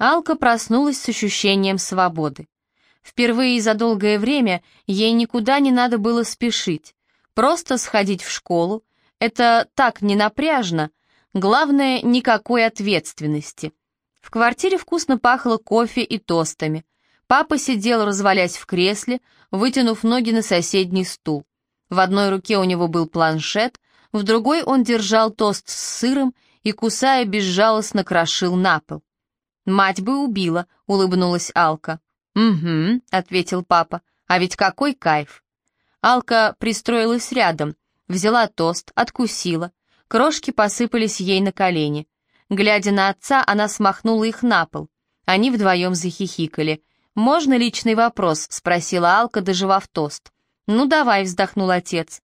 Алка проснулась с ощущением свободы. Впервые за долгое время ей никуда не надо было спешить. Просто сходить в школу — это так ненапряжно, главное, никакой ответственности. В квартире вкусно пахло кофе и тостами. Папа сидел, развалясь в кресле, вытянув ноги на соседний стул. В одной руке у него был планшет, в другой он держал тост с сыром и, кусая, безжалостно крошил на пол. «Мать бы убила», — улыбнулась Алка. «Угу», — ответил папа, — «а ведь какой кайф». Алка пристроилась рядом, взяла тост, откусила. Крошки посыпались ей на колени. Глядя на отца, она смахнула их на пол. Они вдвоем захихикали. «Можно личный вопрос?» — спросила Алка, доживав тост. «Ну давай», — вздохнул отец.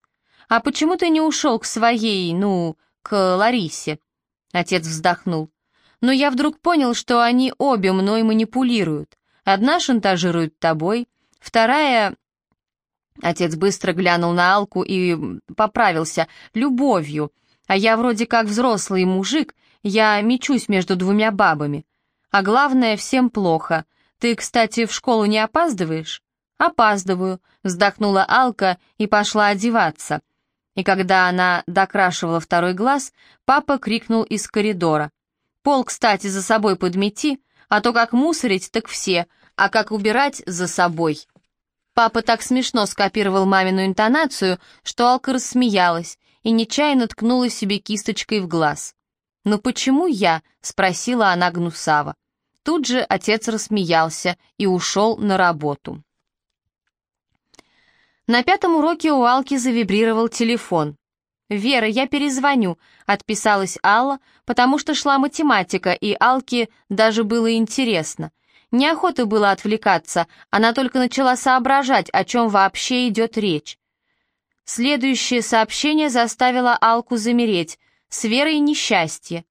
«А почему ты не ушел к своей, ну, к Ларисе?» Отец вздохнул. «Но я вдруг понял, что они обе мной манипулируют. Одна шантажирует тобой, вторая...» Отец быстро глянул на Алку и поправился. «Любовью. А я вроде как взрослый мужик, я мечусь между двумя бабами. А главное, всем плохо. Ты, кстати, в школу не опаздываешь?» «Опаздываю», — вздохнула Алка и пошла одеваться. И когда она докрашивала второй глаз, папа крикнул из коридора. «Пол, кстати, за собой подмети, а то как мусорить, так все, а как убирать за собой». Папа так смешно скопировал мамину интонацию, что Алка рассмеялась и нечаянно ткнула себе кисточкой в глаз. «Ну почему я?» — спросила она гнусаво. Тут же отец рассмеялся и ушел на работу. На пятом уроке у Алки завибрировал телефон. «Вера, я перезвоню», — отписалась Алла, потому что шла математика, и Алке даже было интересно. Неохота было отвлекаться, она только начала соображать, о чем вообще идет речь. Следующее сообщение заставило Алку замереть. С Верой несчастье.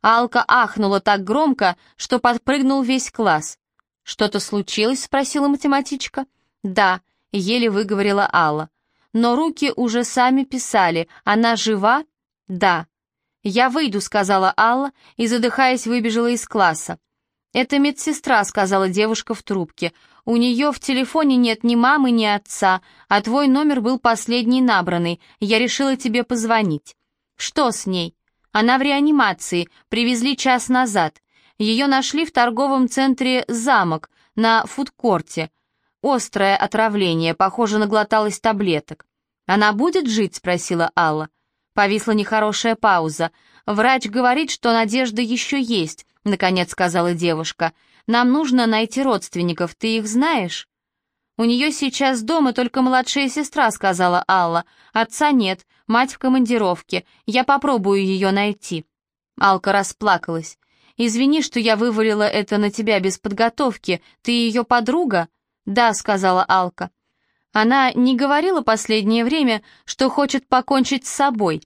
Алка ахнула так громко, что подпрыгнул весь класс. «Что-то случилось?» — спросила математичка. «Да», — еле выговорила Алла. «Но руки уже сами писали. Она жива?» «Да». «Я выйду», — сказала Алла и, задыхаясь, выбежала из класса. «Это медсестра», — сказала девушка в трубке. «У нее в телефоне нет ни мамы, ни отца, а твой номер был последний набранный. Я решила тебе позвонить». «Что с ней?» «Она в реанимации. Привезли час назад. Ее нашли в торговом центре «Замок» на фудкорте. Острое отравление, похоже, наглоталась таблеток. «Она будет жить?» — спросила Алла. Повисла нехорошая пауза. «Врач говорит, что надежда еще есть», — наконец сказала девушка. «Нам нужно найти родственников, ты их знаешь?» «У нее сейчас дома только младшая сестра», — сказала Алла. «Отца нет, мать в командировке. Я попробую ее найти». Алка расплакалась. «Извини, что я вывалила это на тебя без подготовки. Ты ее подруга?» «Да», — сказала Алка. Она не говорила последнее время, что хочет покончить с собой.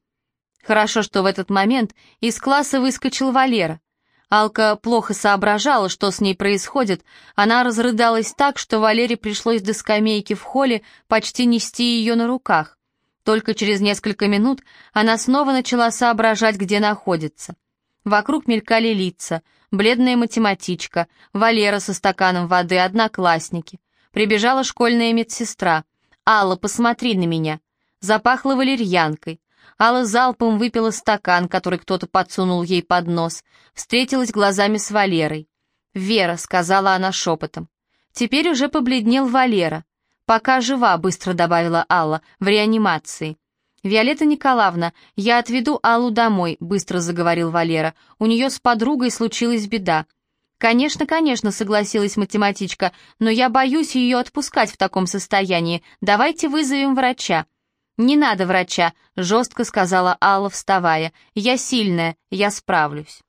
Хорошо, что в этот момент из класса выскочил Валера. Алка плохо соображала, что с ней происходит. Она разрыдалась так, что Валере пришлось до скамейки в холле почти нести ее на руках. Только через несколько минут она снова начала соображать, где находится. Вокруг мелькали лица, бледная математичка, Валера со стаканом воды, одноклассники. Прибежала школьная медсестра. «Алла, посмотри на меня». Запахло валерьянкой. Алла залпом выпила стакан, который кто-то подсунул ей под нос, встретилась глазами с Валерой. «Вера», — сказала она шепотом. Теперь уже побледнел Валера. «Пока жива», — быстро добавила Алла, — «в реанимации». «Виолетта Николаевна, я отведу Аллу домой», — быстро заговорил Валера. «У нее с подругой случилась беда. «Конечно, конечно», — согласилась математичка, «но я боюсь ее отпускать в таком состоянии. Давайте вызовем врача». «Не надо врача», — жестко сказала Алла, вставая. «Я сильная, я справлюсь».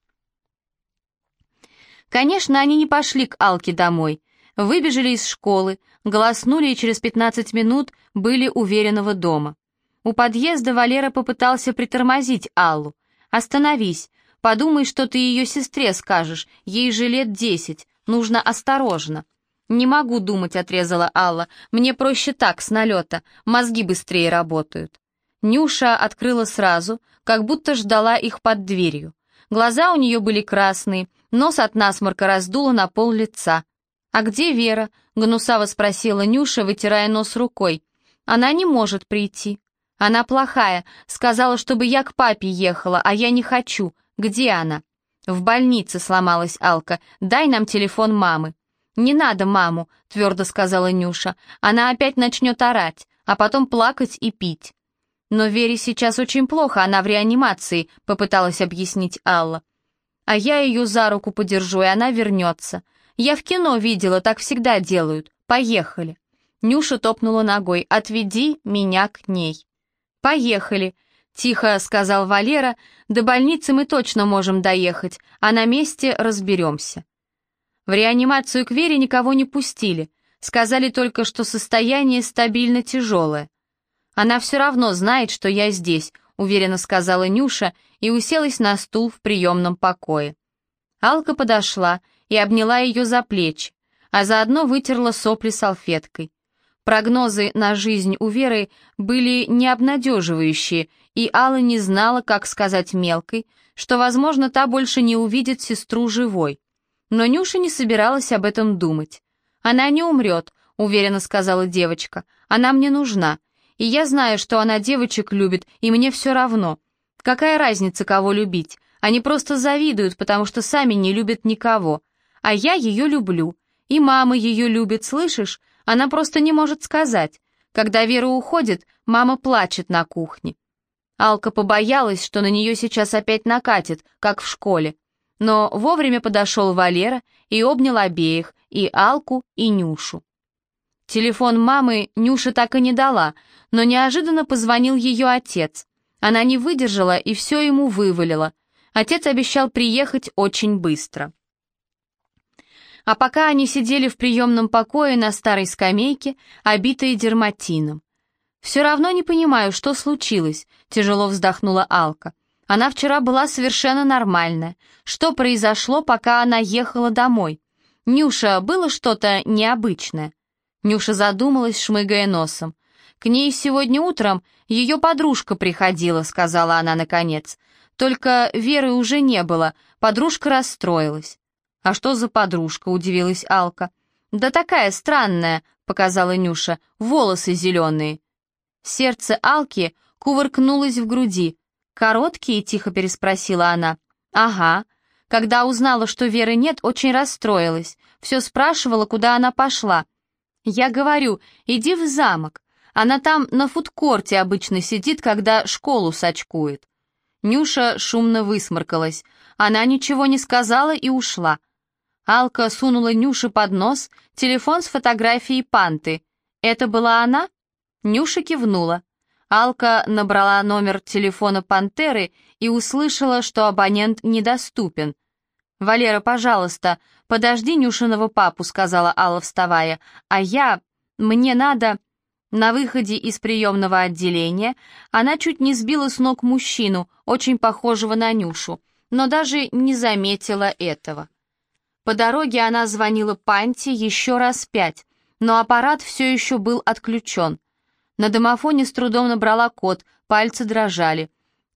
Конечно, они не пошли к Алке домой. Выбежали из школы, голоснули и через 15 минут были уверенного дома. У подъезда Валера попытался притормозить Аллу. «Остановись, Подумай, что ты ее сестре скажешь, ей же лет десять, нужно осторожно». «Не могу думать», — отрезала Алла. «Мне проще так, с налета, мозги быстрее работают». Нюша открыла сразу, как будто ждала их под дверью. Глаза у нее были красные, Нос от насморка раздуло на пол лица. «А где Вера?» — гнусаво спросила Нюша, вытирая нос рукой. «Она не может прийти». «Она плохая. Сказала, чтобы я к папе ехала, а я не хочу. Где она?» «В больнице сломалась Алка. Дай нам телефон мамы». «Не надо маму», — твердо сказала Нюша. «Она опять начнет орать, а потом плакать и пить». «Но Вере сейчас очень плохо, она в реанимации», — попыталась объяснить Алла. «А я ее за руку подержу, и она вернется. Я в кино видела, так всегда делают. Поехали». Нюша топнула ногой. «Отведи меня к ней». «Поехали», — тихо сказал Валера. «До больницы мы точно можем доехать, а на месте разберемся». В реанимацию к Вере никого не пустили. Сказали только, что состояние стабильно тяжелое. «Она все равно знает, что я здесь», — уверенно сказала Нюша и уселась на стул в приемном покое. Алка подошла и обняла ее за плечи, а заодно вытерла сопли салфеткой. Прогнозы на жизнь у Веры были необнадеживающие, и Алла не знала, как сказать мелкой, что, возможно, та больше не увидит сестру живой. Но Нюша не собиралась об этом думать. «Она не умрет», — уверенно сказала девочка. «Она мне нужна, и я знаю, что она девочек любит, и мне все равно. Какая разница, кого любить? Они просто завидуют, потому что сами не любят никого. А я ее люблю. И мама ее любит, слышишь? Она просто не может сказать. Когда Вера уходит, мама плачет на кухне. Алка побоялась, что на нее сейчас опять накатит, как в школе. Но вовремя подошел Валера и обнял обеих, и Алку, и Нюшу. Телефон мамы Нюша так и не дала, но неожиданно позвонил ее отец. Она не выдержала и все ему вывалила. Отец обещал приехать очень быстро. А пока они сидели в приемном покое на старой скамейке, обитой дерматином. «Все равно не понимаю, что случилось», — тяжело вздохнула Алка. «Она вчера была совершенно нормальная. Что произошло, пока она ехала домой? Нюша, было что-то необычное?» Нюша задумалась, шмыгая носом. «К ней сегодня утром ее подружка приходила», — сказала она наконец. «Только Веры уже не было, подружка расстроилась». «А что за подружка?» — удивилась Алка. «Да такая странная», — показала Нюша, — «волосы зеленые». Сердце Алки кувыркнулось в груди. «Короткие?» — тихо переспросила она. «Ага». Когда узнала, что Веры нет, очень расстроилась. Все спрашивала, куда она пошла. Я говорю, иди в замок. Она там на фудкорте обычно сидит, когда школу сочкует. Нюша шумно высморкалась. Она ничего не сказала и ушла. Алка сунула Нюше под нос телефон с фотографией Панты. «Это была она?» Нюша кивнула. Алка набрала номер телефона Пантеры и услышала, что абонент недоступен. «Валера, пожалуйста, подожди Нюшиного папу», — сказала Алла, вставая. «А я... мне надо...» На выходе из приемного отделения она чуть не сбила с ног мужчину, очень похожего на Нюшу, но даже не заметила этого. По дороге она звонила Панте еще раз пять, но аппарат все еще был отключен. На домофоне с трудом набрала код, пальцы дрожали.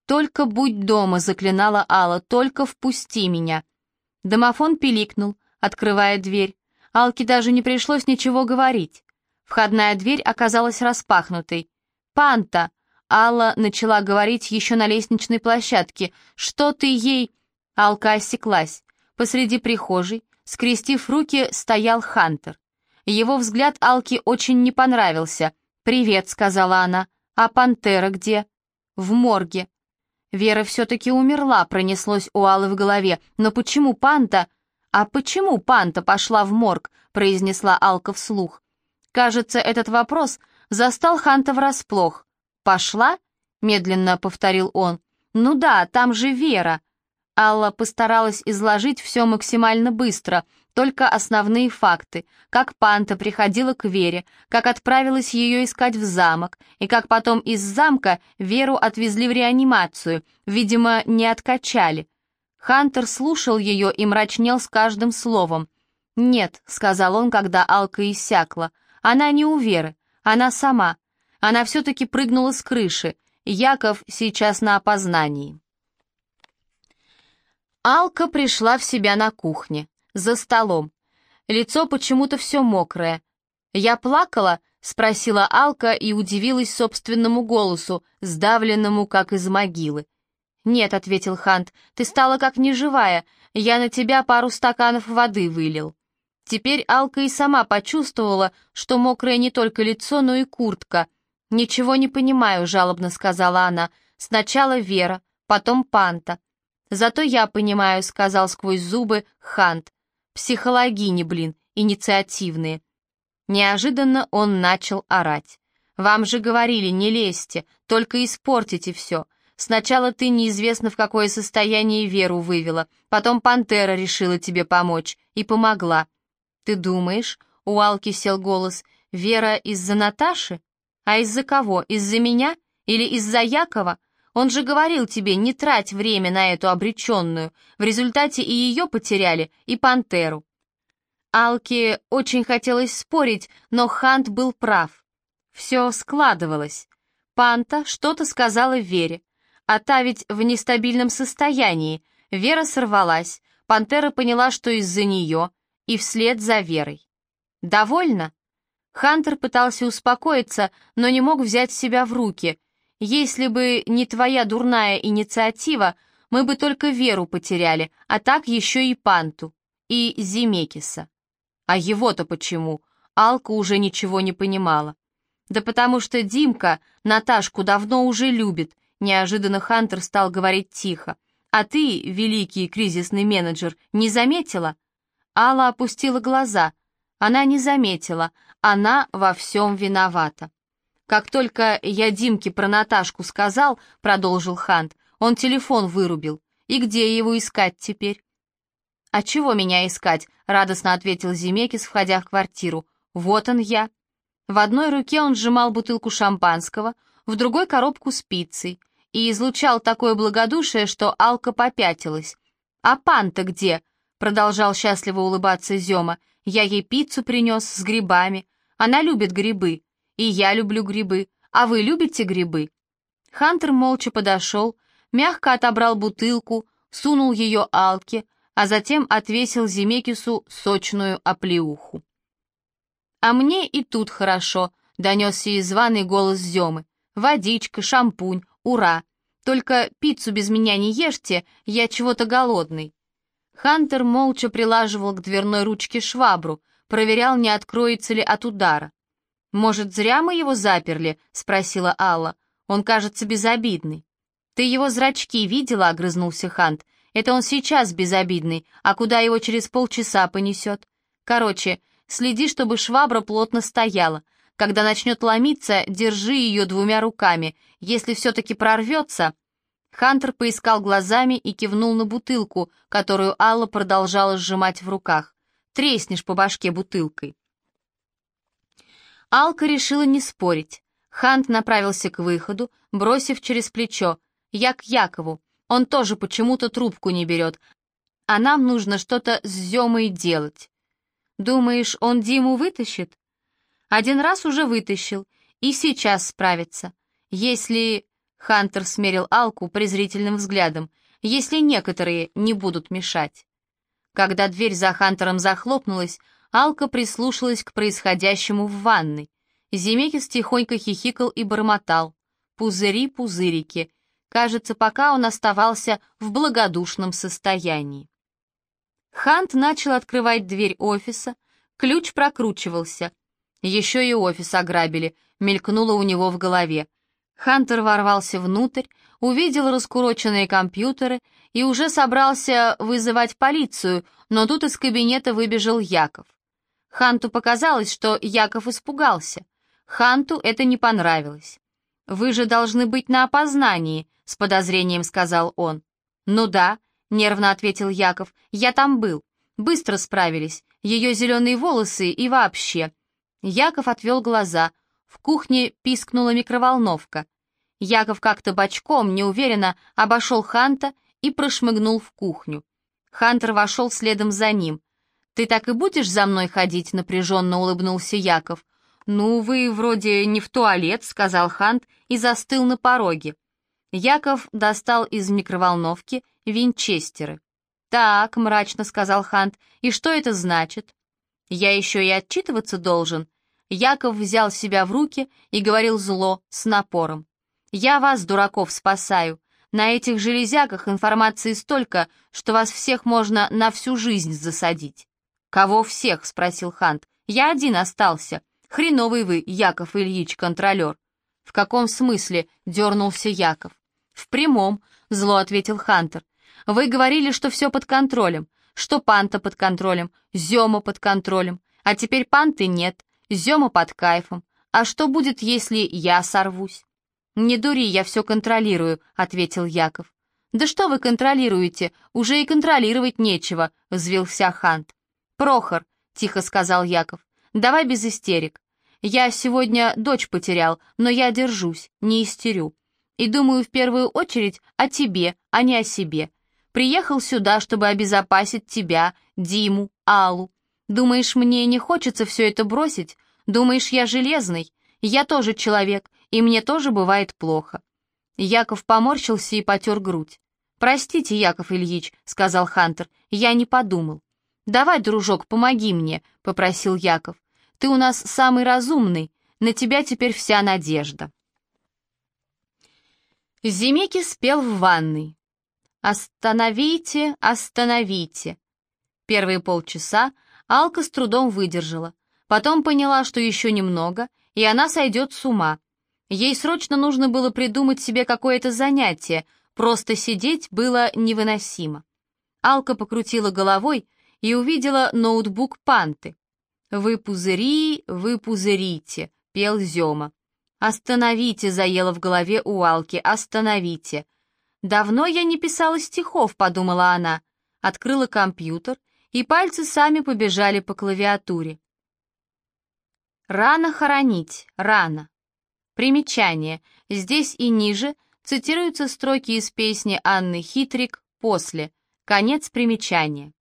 «Только будь дома», — заклинала Алла, — «только впусти меня». Домофон пиликнул, открывая дверь. Алке даже не пришлось ничего говорить. Входная дверь оказалась распахнутой. «Панта!» — Алла начала говорить еще на лестничной площадке. «Что ты ей...» Алка осеклась. Посреди прихожей, скрестив руки, стоял Хантер. Его взгляд Алке очень не понравился. «Привет», — сказала она. «А пантера где?» «В морге». Вера все-таки умерла, пронеслось у Аллы в голове. «Но почему Панта...» «А почему Панта пошла в морг?» — произнесла Алка вслух. Кажется, этот вопрос застал Ханта врасплох. «Пошла?» — медленно повторил он. «Ну да, там же Вера». Алла постаралась изложить все максимально быстро, только основные факты, как Панта приходила к Вере, как отправилась ее искать в замок, и как потом из замка Веру отвезли в реанимацию, видимо, не откачали. Хантер слушал ее и мрачнел с каждым словом. «Нет», — сказал он, когда Алка иссякла, — «она не у Веры, она сама. Она все-таки прыгнула с крыши. Яков сейчас на опознании». Алка пришла в себя на кухне, за столом. Лицо почему-то все мокрое. «Я плакала?» — спросила Алка и удивилась собственному голосу, сдавленному, как из могилы. «Нет», — ответил Хант, — «ты стала как неживая, я на тебя пару стаканов воды вылил». Теперь Алка и сама почувствовала, что мокрое не только лицо, но и куртка. «Ничего не понимаю», — жалобно сказала она. «Сначала Вера, потом Панта». «Зато я понимаю», — сказал сквозь зубы Хант. «Психологини, блин, инициативные». Неожиданно он начал орать. «Вам же говорили, не лезьте, только испортите все. Сначала ты неизвестно в какое состояние Веру вывела, потом Пантера решила тебе помочь и помогла. Ты думаешь, у Алки сел голос, Вера из-за Наташи? А из-за кого? Из-за меня? Или из-за Якова? Он же говорил тебе, не трать время на эту обреченную. В результате и ее потеряли, и Пантеру. Алке очень хотелось спорить, но Хант был прав. Все складывалось. Панта что-то сказала Вере. А та ведь в нестабильном состоянии. Вера сорвалась. Пантера поняла, что из-за нее, и вслед за Верой. «Довольно?» Хантер пытался успокоиться, но не мог взять себя в руки. «Если бы не твоя дурная инициатива, мы бы только Веру потеряли, а так еще и Панту, и Зимекиса». «А его-то почему?» Алка уже ничего не понимала. «Да потому что Димка Наташку давно уже любит, Неожиданно Хантер стал говорить тихо. «А ты, великий кризисный менеджер, не заметила?» Алла опустила глаза. Она не заметила. Она во всем виновата. «Как только я Димке про Наташку сказал», — продолжил Хант, — «он телефон вырубил. И где его искать теперь?» «А чего меня искать?» — радостно ответил Зимекис, входя в квартиру. «Вот он я». В одной руке он сжимал бутылку шампанского, в другой — коробку с пиццей и излучал такое благодушие, что Алка попятилась. «А пан-то где?» — продолжал счастливо улыбаться Зема. «Я ей пиццу принес с грибами. Она любит грибы. И я люблю грибы. А вы любите грибы?» Хантер молча подошел, мягко отобрал бутылку, сунул ее Алке, а затем отвесил Зимекису сочную оплеуху. «А мне и тут хорошо», — донесся из ванной голос Земы. «Водичка, шампунь, Ура! Только пиццу без меня не ешьте, я чего-то голодный». Хантер молча прилаживал к дверной ручке швабру, проверял, не откроется ли от удара. «Может, зря мы его заперли?» — спросила Алла. «Он кажется безобидный». «Ты его зрачки видела?» — огрызнулся Хант. «Это он сейчас безобидный, а куда его через полчаса понесет? Короче, следи, чтобы швабра плотно стояла. Когда начнет ломиться, держи ее двумя руками. Если все-таки прорвется...» Хантер поискал глазами и кивнул на бутылку, которую Алла продолжала сжимать в руках. «Треснешь по башке бутылкой». Алка решила не спорить. Хант направился к выходу, бросив через плечо. «Я к Якову. Он тоже почему-то трубку не берет. А нам нужно что-то с Земой делать». «Думаешь, он Диму вытащит?» Один раз уже вытащил, и сейчас справится. Если... Хантер смерил Алку презрительным взглядом. Если некоторые не будут мешать. Когда дверь за Хантером захлопнулась, Алка прислушалась к происходящему в ванной. Земекис тихонько хихикал и бормотал. Пузыри, пузырики. Кажется, пока он оставался в благодушном состоянии. Хант начал открывать дверь офиса, ключ прокручивался. Еще и офис ограбили, мелькнуло у него в голове. Хантер ворвался внутрь, увидел раскуроченные компьютеры и уже собрался вызывать полицию, но тут из кабинета выбежал Яков. Ханту показалось, что Яков испугался. Ханту это не понравилось. «Вы же должны быть на опознании», — с подозрением сказал он. «Ну да», — нервно ответил Яков, — «я там был. Быстро справились. Ее зеленые волосы и вообще. Яков отвел глаза. В кухне пискнула микроволновка. Яков как-то бочком, неуверенно, обошел Ханта и прошмыгнул в кухню. Хантер вошел следом за ним. «Ты так и будешь за мной ходить?» — напряженно улыбнулся Яков. «Ну, вы вроде не в туалет», — сказал Хант и застыл на пороге. Яков достал из микроволновки винчестеры. «Так», — мрачно сказал Хант, — «и что это значит?» «Я еще и отчитываться должен». Яков взял себя в руки и говорил зло, с напором. «Я вас, дураков, спасаю. На этих железяках информации столько, что вас всех можно на всю жизнь засадить». «Кого всех?» — спросил Хант. «Я один остался. Хреновый вы, Яков Ильич, контролер». «В каком смысле?» — дернулся Яков. «В прямом», — зло ответил Хантер. Вы говорили, что все под контролем, что Панта под контролем, Зема под контролем, а теперь Панты нет, Зема под кайфом. А что будет, если я сорвусь?» «Не дури, я все контролирую», — ответил Яков. «Да что вы контролируете? Уже и контролировать нечего», — взвился Хант. «Прохор», — тихо сказал Яков, — «давай без истерик. Я сегодня дочь потерял, но я держусь, не истерю. И думаю в первую очередь о тебе, а не о себе. Приехал сюда, чтобы обезопасить тебя, Диму, Аллу. Думаешь, мне не хочется все это бросить? Думаешь, я железный? Я тоже человек, и мне тоже бывает плохо». Яков поморщился и потер грудь. «Простите, Яков Ильич», — сказал Хантер, — «я не подумал». «Давай, дружок, помоги мне», — попросил Яков. «Ты у нас самый разумный, на тебя теперь вся надежда». Зимеки спел в ванной. «Остановите, остановите!» Первые полчаса Алка с трудом выдержала. Потом поняла, что еще немного, и она сойдет с ума. Ей срочно нужно было придумать себе какое-то занятие, просто сидеть было невыносимо. Алка покрутила головой и увидела ноутбук Панты. «Вы пузыри, вы пузырите», — пел Зема. «Остановите», — заело в голове у Алки, «остановите». «Давно я не писала стихов», — подумала она. Открыла компьютер, и пальцы сами побежали по клавиатуре. «Рано хоронить, рано». Примечание. Здесь и ниже цитируются строки из песни Анны Хитрик «После». Конец примечания.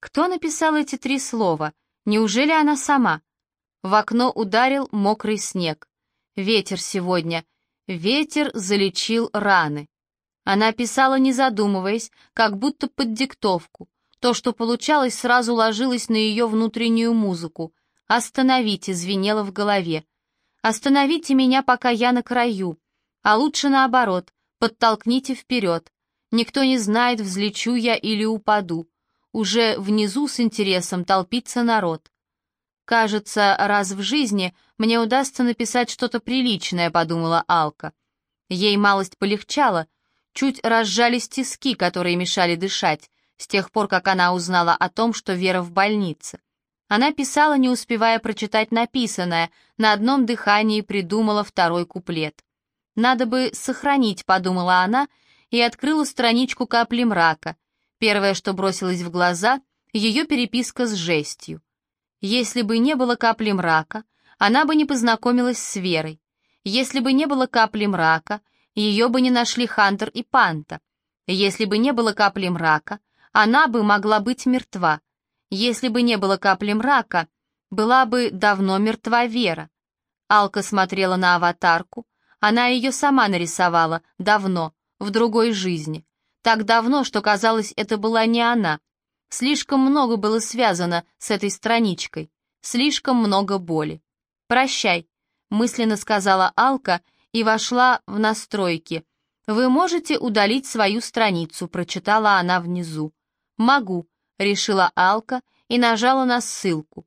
Кто написал эти три слова? Неужели она сама? В окно ударил мокрый снег. Ветер сегодня. Ветер залечил раны. Она писала, не задумываясь, как будто под диктовку. То, что получалось, сразу ложилось на ее внутреннюю музыку. «Остановите» звенело в голове. «Остановите меня, пока я на краю». А лучше наоборот, подтолкните вперед. Никто не знает, взлечу я или упаду. Уже внизу с интересом толпится народ. «Кажется, раз в жизни мне удастся написать что-то приличное», — подумала Алка. Ей малость полегчало — Чуть разжались тиски, которые мешали дышать, с тех пор, как она узнала о том, что Вера в больнице. Она писала, не успевая прочитать написанное, на одном дыхании придумала второй куплет. «Надо бы сохранить», — подумала она, и открыла страничку капли мрака. Первое, что бросилось в глаза — ее переписка с жестью. Если бы не было капли мрака, она бы не познакомилась с Верой. Если бы не было капли мрака, ее бы не нашли Хантер и Панта. Если бы не было капли мрака, она бы могла быть мертва. Если бы не было капли мрака, была бы давно мертва Вера. Алка смотрела на аватарку. Она ее сама нарисовала, давно, в другой жизни. Так давно, что казалось, это была не она. Слишком много было связано с этой страничкой. Слишком много боли. «Прощай», — мысленно сказала Алка, — и вошла в настройки. «Вы можете удалить свою страницу», — прочитала она внизу. «Могу», — решила Алка и нажала на ссылку.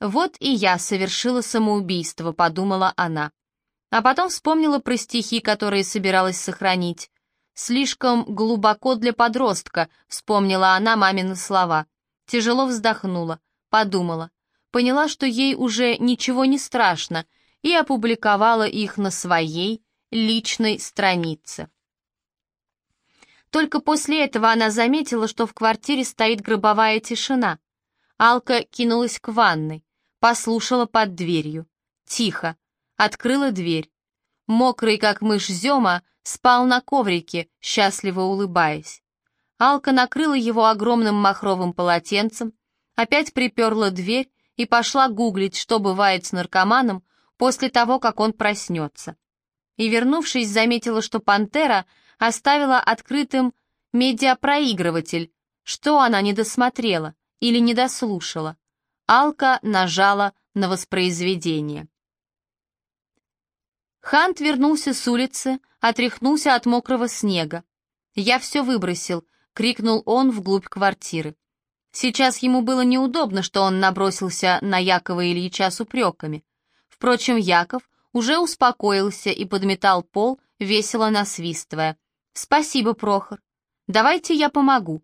«Вот и я совершила самоубийство», — подумала она. А потом вспомнила про стихи, которые собиралась сохранить. «Слишком глубоко для подростка», — вспомнила она мамины слова. Тяжело вздохнула, подумала. Поняла, что ей уже ничего не страшно — и опубликовала их на своей личной странице. Только после этого она заметила, что в квартире стоит гробовая тишина. Алка кинулась к ванной, послушала под дверью. Тихо. Открыла дверь. Мокрый, как мышь Зема, спал на коврике, счастливо улыбаясь. Алка накрыла его огромным махровым полотенцем, опять приперла дверь и пошла гуглить, что бывает с наркоманом, после того, как он проснется. И, вернувшись, заметила, что «Пантера» оставила открытым медиапроигрыватель, Что она не досмотрела или не дослушала? Алка нажала на воспроизведение. Хант вернулся с улицы, отряхнулся от мокрого снега. «Я все выбросил», — крикнул он вглубь квартиры. Сейчас ему было неудобно, что он набросился на Якова Ильича с упреками. Впрочем, Яков уже успокоился и подметал пол, весело насвистывая. «Спасибо, Прохор. Давайте я помогу».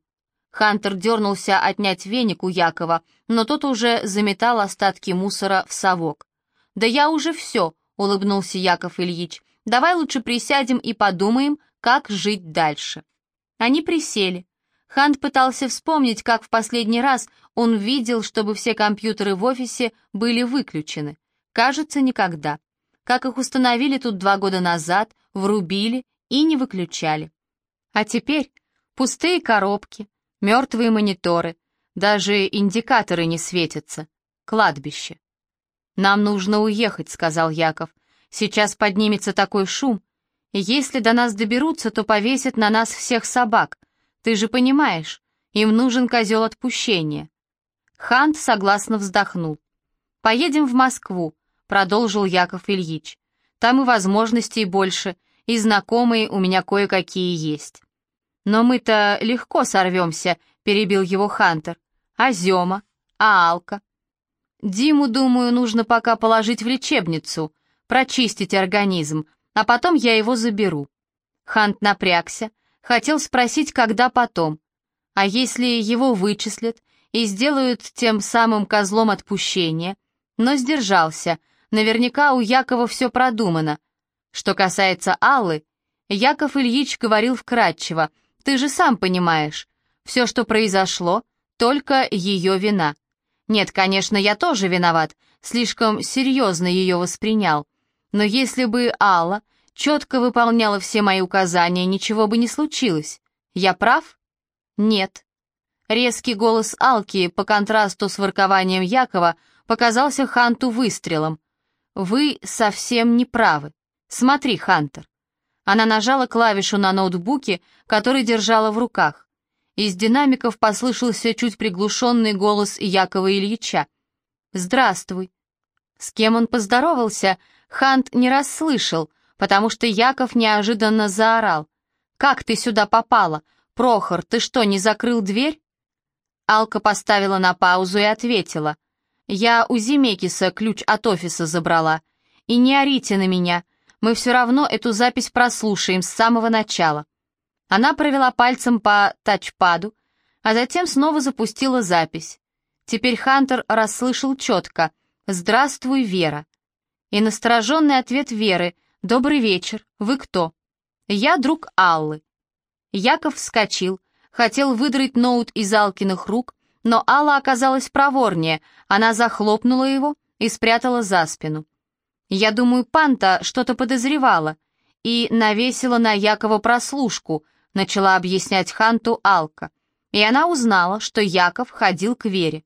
Хантер дернулся отнять веник у Якова, но тот уже заметал остатки мусора в совок. «Да я уже все», — улыбнулся Яков Ильич. «Давай лучше присядем и подумаем, как жить дальше». Они присели. Хант пытался вспомнить, как в последний раз он видел, чтобы все компьютеры в офисе были выключены. Кажется, никогда. Как их установили тут два года назад, врубили и не выключали. А теперь пустые коробки, мертвые мониторы, даже индикаторы не светятся. Кладбище. «Нам нужно уехать», — сказал Яков. «Сейчас поднимется такой шум. Если до нас доберутся, то повесят на нас всех собак. Ты же понимаешь, им нужен козел отпущения». Хант согласно вздохнул. «Поедем в Москву», — продолжил Яков Ильич. «Там и возможностей больше, и знакомые у меня кое-какие есть». «Но мы-то легко сорвемся», — перебил его Хантер. «А Зема? А Алка?» «Диму, думаю, нужно пока положить в лечебницу, прочистить организм, а потом я его заберу». Хант напрягся, хотел спросить, когда потом. А если его вычислят и сделают тем самым козлом отпущения, но сдержался, наверняка у Якова все продумано. Что касается Аллы, Яков Ильич говорил вкратчиво — ты же сам понимаешь, все, что произошло, только ее вина. Нет, конечно, я тоже виноват, слишком серьезно ее воспринял. Но если бы Алла четко выполняла все мои указания, ничего бы не случилось. Я прав? Нет. Резкий голос Алки по контрасту с воркованием Якова показался Ханту выстрелом. «Вы совсем не правы. Смотри, Хантер, она нажала клавишу на ноутбуке, который держала в руках. Из динамиков послышался чуть приглушенный голос Якова Ильича. «Здравствуй». С кем он поздоровался, Хант не расслышал, потому что Яков неожиданно заорал. «Как ты сюда попала? Прохор, ты что, не закрыл дверь?» Алка поставила на паузу и ответила. «Я у Зимекиса ключ от офиса забрала. И не орите на меня, мы все равно эту запись прослушаем с самого начала». Она провела пальцем по тачпаду, а затем снова запустила запись. Теперь Хантер расслышал четко «Здравствуй, Вера». И настороженный ответ Веры «Добрый вечер, вы кто?» «Я друг Аллы». Яков вскочил, хотел выдрать ноут из Алкиных рук, но Алла оказалась проворнее, она захлопнула его и спрятала за спину. Я думаю, Панта что-то подозревала и навесила на Якова прослушку, начала объяснять Ханту Алка. И она узнала, что Яков ходил к Вере.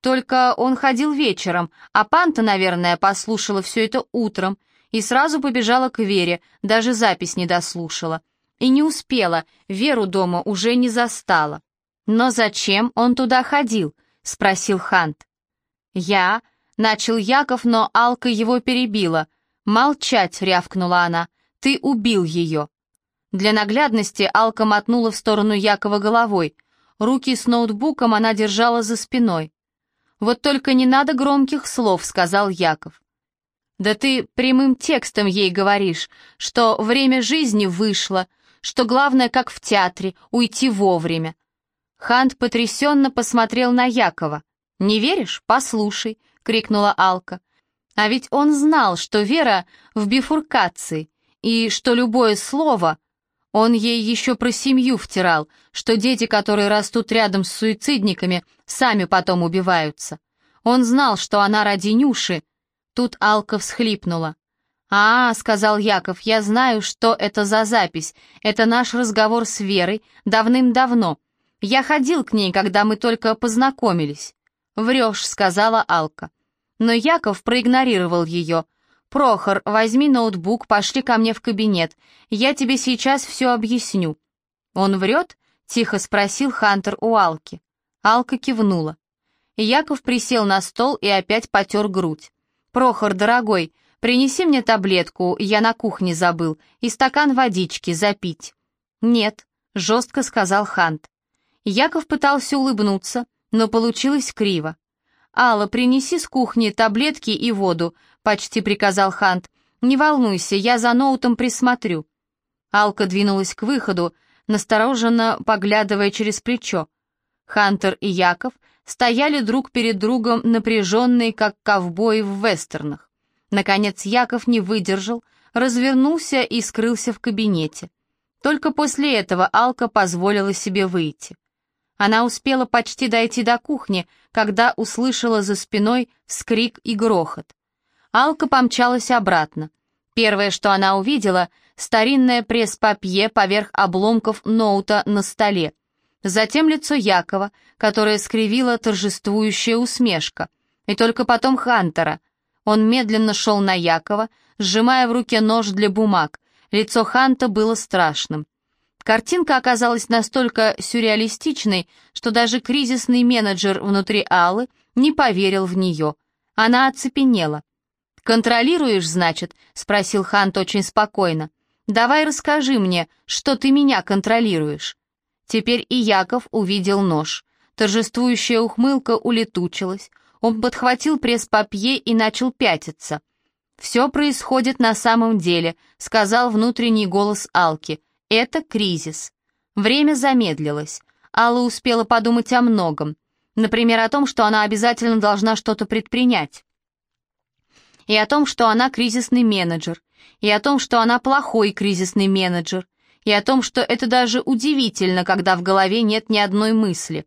Только он ходил вечером, а Панта, наверное, послушала все это утром и сразу побежала к Вере, даже запись не дослушала. И не успела, Веру дома уже не застала. «Но зачем он туда ходил?» — спросил Хант. «Я Начал Яков, но Алка его перебила. «Молчать!» — рявкнула она. «Ты убил ее!» Для наглядности Алка мотнула в сторону Якова головой. Руки с ноутбуком она держала за спиной. «Вот только не надо громких слов», — сказал Яков. «Да ты прямым текстом ей говоришь, что время жизни вышло, что главное, как в театре, уйти вовремя». Хант потрясенно посмотрел на Якова. «Не веришь? Послушай крикнула Алка. А ведь он знал, что Вера в бифуркации, и что любое слово... Он ей еще про семью втирал, что дети, которые растут рядом с суицидниками, сами потом убиваются. Он знал, что она ради Нюши. Тут Алка всхлипнула. «А, — сказал Яков, — я знаю, что это за запись. Это наш разговор с Верой давным-давно. Я ходил к ней, когда мы только познакомились». «Врешь», — сказала Алка. Но Яков проигнорировал ее. «Прохор, возьми ноутбук, пошли ко мне в кабинет. Я тебе сейчас все объясню». «Он врет?» — тихо спросил Хантер у Алки. Алка кивнула. Яков присел на стол и опять потер грудь. «Прохор, дорогой, принеси мне таблетку, я на кухне забыл, и стакан водички запить». «Нет», — жестко сказал Хант. Яков пытался улыбнуться, но получилось криво. «Алла, принеси с кухни таблетки и воду», — почти приказал Хант. «Не волнуйся, я за ноутом присмотрю». Алка двинулась к выходу, настороженно поглядывая через плечо. Хантер и Яков стояли друг перед другом напряженные, как ковбои в вестернах. Наконец Яков не выдержал, развернулся и скрылся в кабинете. Только после этого Алка позволила себе выйти. Она успела почти дойти до кухни, когда услышала за спиной скрик и грохот. Алка помчалась обратно. Первое, что она увидела, старинное пресс-папье поверх обломков ноута на столе. Затем лицо Якова, которое скривила торжествующая усмешка. И только потом Хантера. Он медленно шел на Якова, сжимая в руке нож для бумаг. Лицо Ханта было страшным. Картинка оказалась настолько сюрреалистичной, что даже кризисный менеджер внутри Аллы не поверил в нее. Она оцепенела. «Контролируешь, значит?» — спросил Хант очень спокойно. «Давай расскажи мне, что ты меня контролируешь». Теперь и Яков увидел нож. Торжествующая ухмылка улетучилась. Он подхватил пресс-папье и начал пятиться. «Все происходит на самом деле», — сказал внутренний голос Алки. Это кризис. Время замедлилось. Алла успела подумать о многом. Например, о том, что она обязательно должна что-то предпринять. И о том, что она кризисный менеджер. И о том, что она плохой кризисный менеджер. И о том, что это даже удивительно, когда в голове нет ни одной мысли.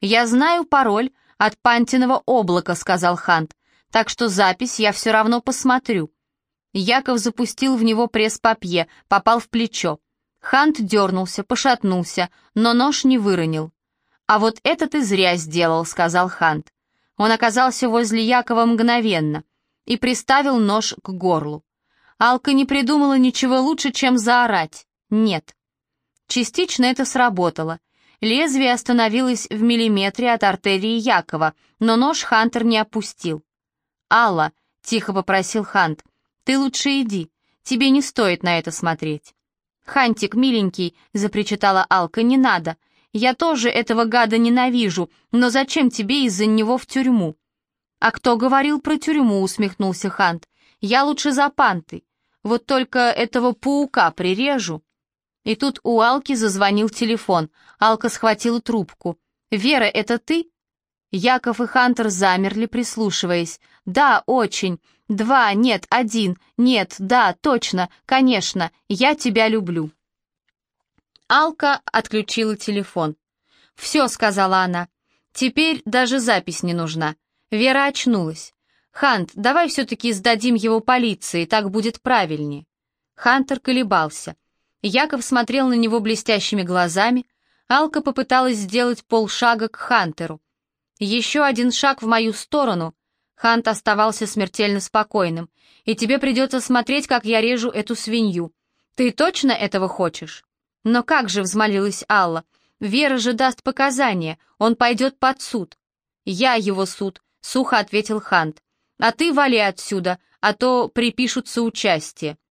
«Я знаю пароль от Пантиного облака», — сказал Хант, «так что запись я все равно посмотрю». Яков запустил в него пресс-папье, попал в плечо. Хант дернулся, пошатнулся, но нож не выронил. «А вот это ты зря сделал», — сказал Хант. Он оказался возле Якова мгновенно и приставил нож к горлу. Алка не придумала ничего лучше, чем заорать. «Нет». Частично это сработало. Лезвие остановилось в миллиметре от артерии Якова, но нож Хантер не опустил. «Алла», — тихо попросил Хант, — «ты лучше иди, тебе не стоит на это смотреть». «Хантик, миленький», — запричитала Алка, — «не надо. Я тоже этого гада ненавижу, но зачем тебе из-за него в тюрьму?» «А кто говорил про тюрьму?» — усмехнулся Хант. «Я лучше за панты. Вот только этого паука прирежу». И тут у Алки зазвонил телефон. Алка схватила трубку. «Вера, это ты?» Яков и Хантер замерли, прислушиваясь. «Да, очень. Два, нет, один, нет, да, точно, конечно, я тебя люблю». Алка отключила телефон. «Все», — сказала она, — «теперь даже запись не нужна». Вера очнулась. «Хант, давай все-таки сдадим его полиции, так будет правильнее». Хантер колебался. Яков смотрел на него блестящими глазами. Алка попыталась сделать полшага к Хантеру. «Еще один шаг в мою сторону, Хант оставался смертельно спокойным. «И тебе придется смотреть, как я режу эту свинью. Ты точно этого хочешь?» «Но как же», — взмолилась Алла, — «Вера же даст показания, он пойдет под суд». «Я его суд», — сухо ответил Хант. «А ты вали отсюда, а то припишут соучастие».